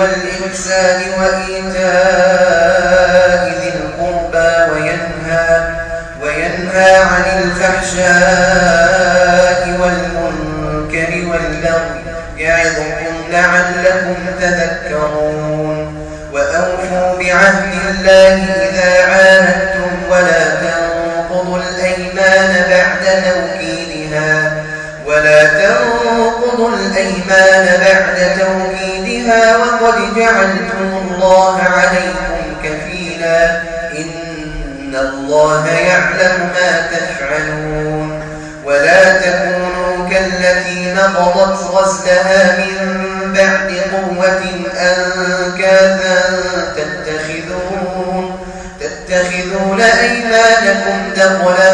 والإحسان وإيتاء ذي القربى وينهى وينهى عن الفحشاء والمنكر والبغي يعظكم لعلكم تذكرون وأوفوا بعهد الله إذا عاهدتم جعلتم الله عليكم كفيلا إن الله يعلم ما تفعلون. ولا تكونوا كالتي نقضت غزلها من بعد قوة أنكاثا تتخذون تتخذون أيمانكم دخلا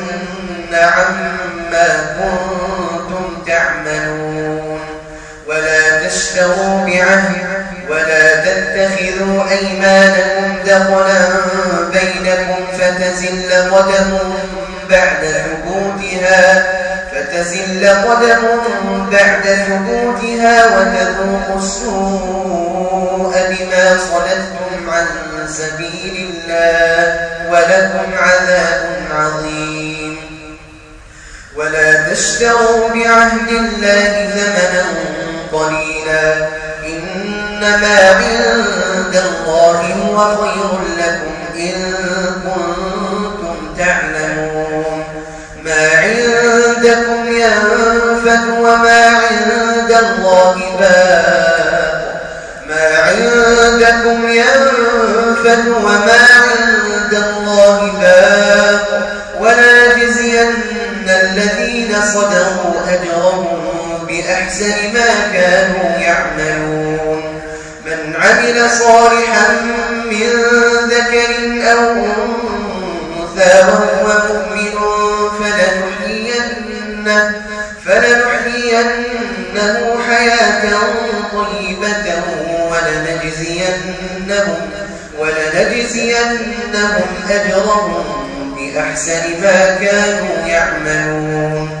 أيمانكم دخلا بينكم فتزل قدم بعد ثبوتها فتزل قدم بعد ثبوتها وتذوقوا السوء بما صددتم عن سبيل الله ولكم عذاب عظيم. ولا تشتروا بعهد الله ثمنا قليلا إنما عند الله هو خير لكم إن كنتم تعلمون. ما عندكم ينفد وما عند الله باق. ما عندكم ينفد وما عند الله باق. ولا يجزين الذين صدقوا أجرهم بأحسن ما كانوا يعملون. عمل صالحا من ذكر أو أنثى وهو مؤمن فلنحيينه, فلنحيينه حياة طيبة ولنجزينهم, ولنجزينهم أجرهم بأحسن ما كانوا يعملون.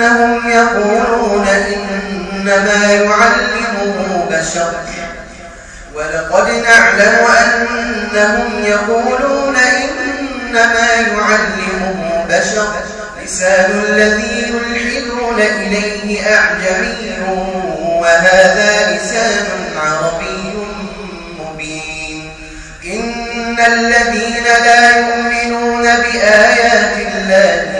أنهم يقولون إنما يعلمه بشر. ولقد نعلم أنهم يقولون إنما يعلمه بشر. لسان الذي يلحدون إليه أعجمي وهذا لسان عربي مبين. إن الذين لا يؤمنون بآيات الله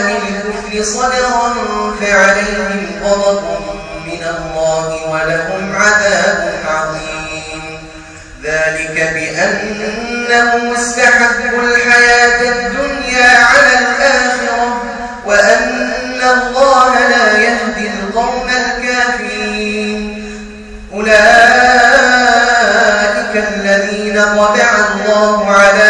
شرح بالكفر صدرا فعليهم غضب من الله ولهم عذاب عظيم. ذلك بأنهم استحبوا الحياة الدنيا على الآخرة وأن الله لا يهدي القوم الكافرين. أولئك الذين طبع الله على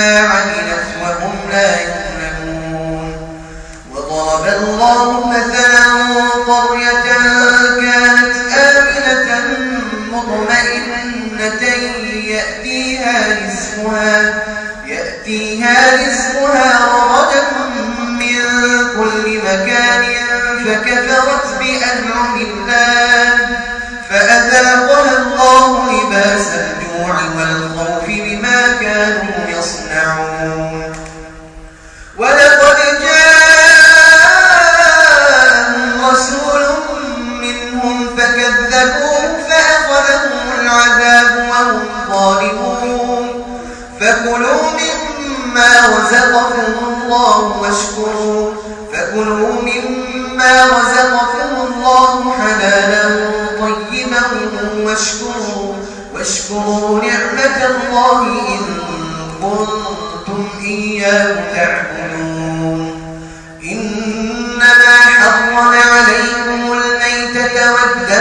عملت وهم لا يظلمون. وضرب الله مثلا قرية كانت آمنة مطمئنة يأتيها رزقها يأتيها رزقها الميتة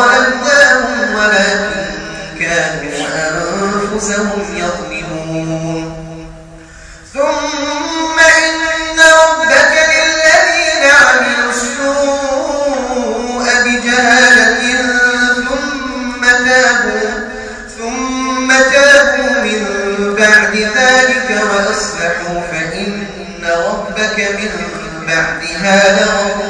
وما ظلمناهم ولكن كانوا أنفسهم يظلمون. ثم إن ربك للذين عملوا السوء بجهالة ثم تابوا ثم تابوا من بعد ذلك وأصلحوا فإن ربك من بعدها لغفور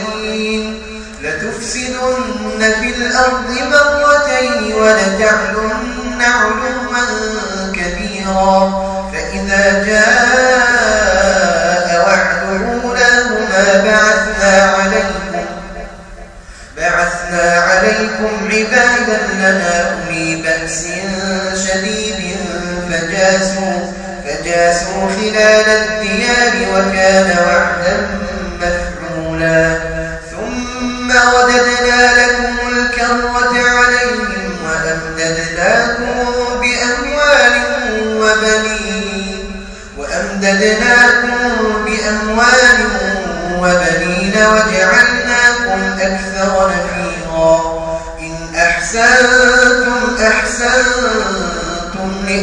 الأرض مرتين ولتعلن علوا كبيرا. فإذا جاء وعد أولاهما بعثنا عليكم بعثنا عليكم عبادا لنا أولي بأس شديد فجاسوا فجاسوا خلال الديار وكان وعدا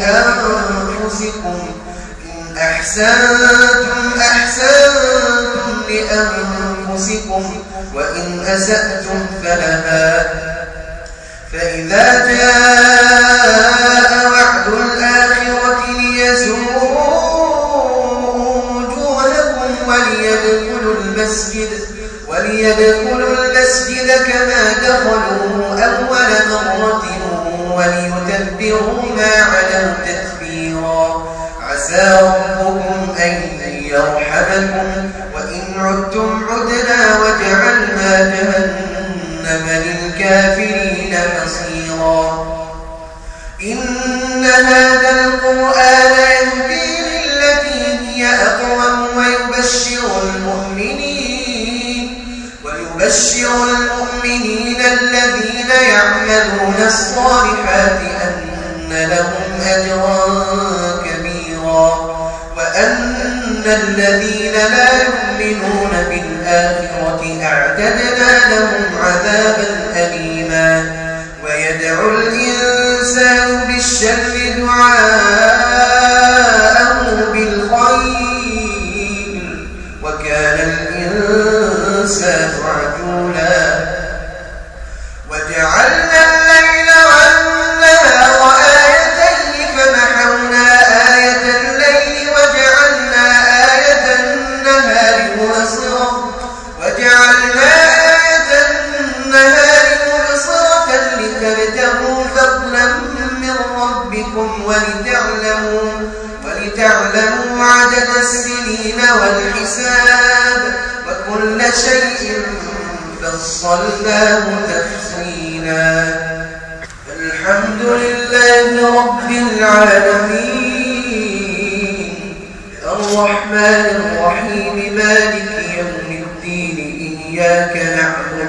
لأنفسكم إن أحسنتم أحسنتم لأنفسكم وإن أسأتم فلها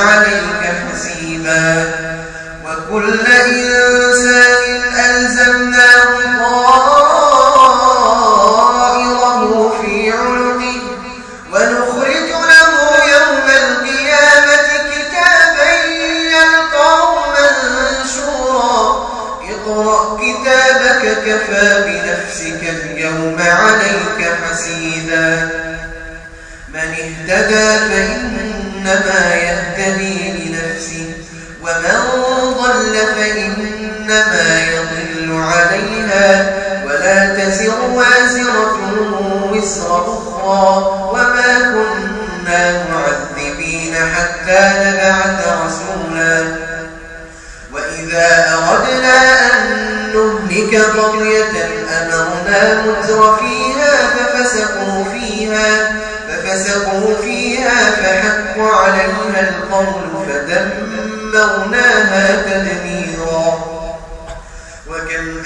عليك حسيبا وكل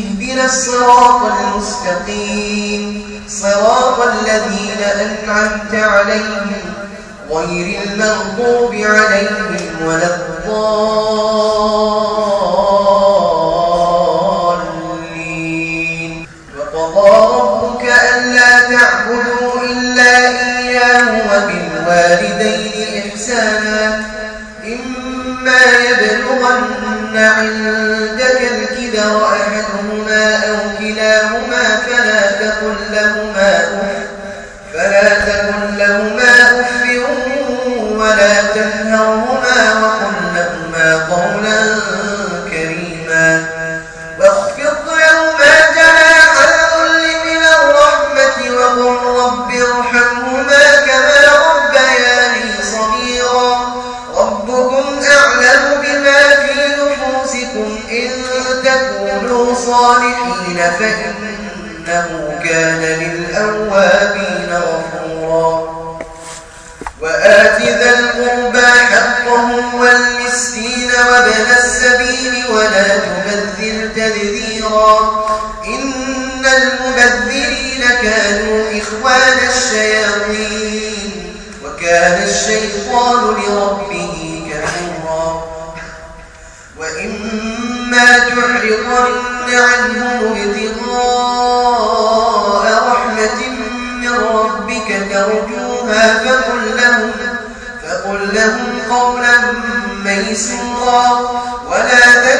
اهدنا الصراط المستقيم. صراط الذين أنعمت عليهم غير المغضوب عليهم ولا الضالين. وقضى ربك ألا تعبدوا إلا إياه وبالوالدين إحسانا. إما يبلغن عند فإنه كان للأوابين غفورا. وآت ذا القربى حقه والمسكين وابن السبيل ولا تبذل تبذيرا. إن المبذلين كانوا إخوان الشياطين. وكان الشيطان لربه كفورا. وإما تعرضن يعرضون عنهم ابتغاء رحمة من ربك ترجوها فقل لهم, فقل لهم قولا ميسورا. ولا تكن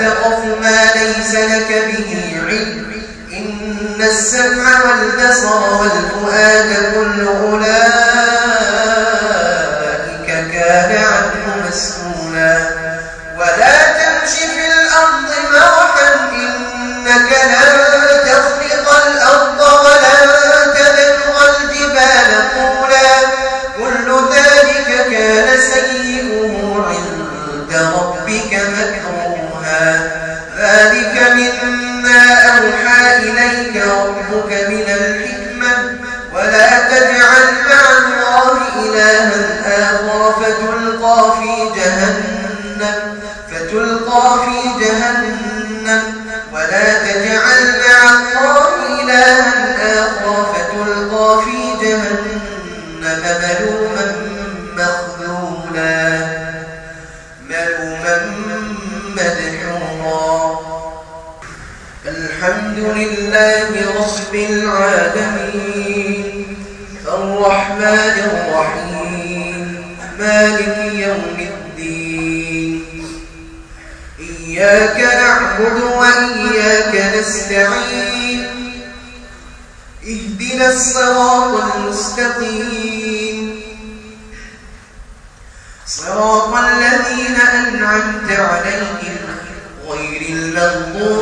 تقف ما ليس لك به علم. إن السمع والبصر والفؤاد كل أولئك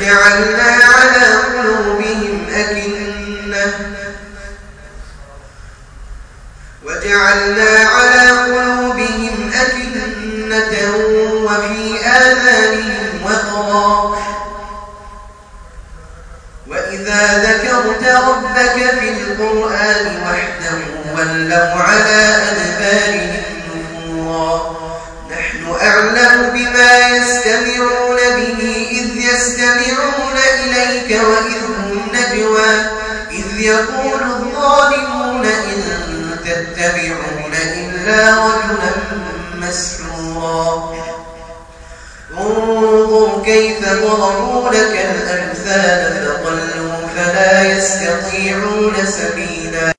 وجعلنا على قلوبهم أكنة. وجعلنا على قلوبهم أكنة وفي آذانهم وقرا. وإذا ذكرت ربك في القرآن وحده ولوا على أدبارهم نفورا. نحن أعلم بما يستمعون به إليك وإذ هم نجوى إذ يقول الظالمون إن تتبعون إلا رجلا مسحورا. انظر كيف ضربوا لك الأمثال فضلوا فلا يستطيعون سبيلا.